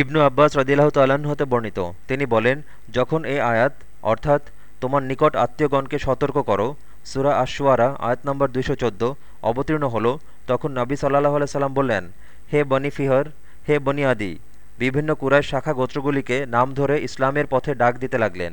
ইবনু আব্বাস রদিল্লাহ তাল্লাহ্ন হতে বর্ণিত। তিনি বলেন, যখন এই আয়াত, অর্থাৎ তোমার নিকট আত্মীয়গণকে সতর্ক করো, সুরা আশুয়ারা আয়াত নম্বর দুইশো চোদ্দ, অবতীর্ণ হল, তখন নবী সাল্লাহ সাল্লাম বললেন, হে বনি ফিহর, হে বনি আদি, বিভিন্ন কুরায় শাখা গোত্রগুলিকে নাম ধরে ইসলামের পথে ডাক দিতে লাগলেন।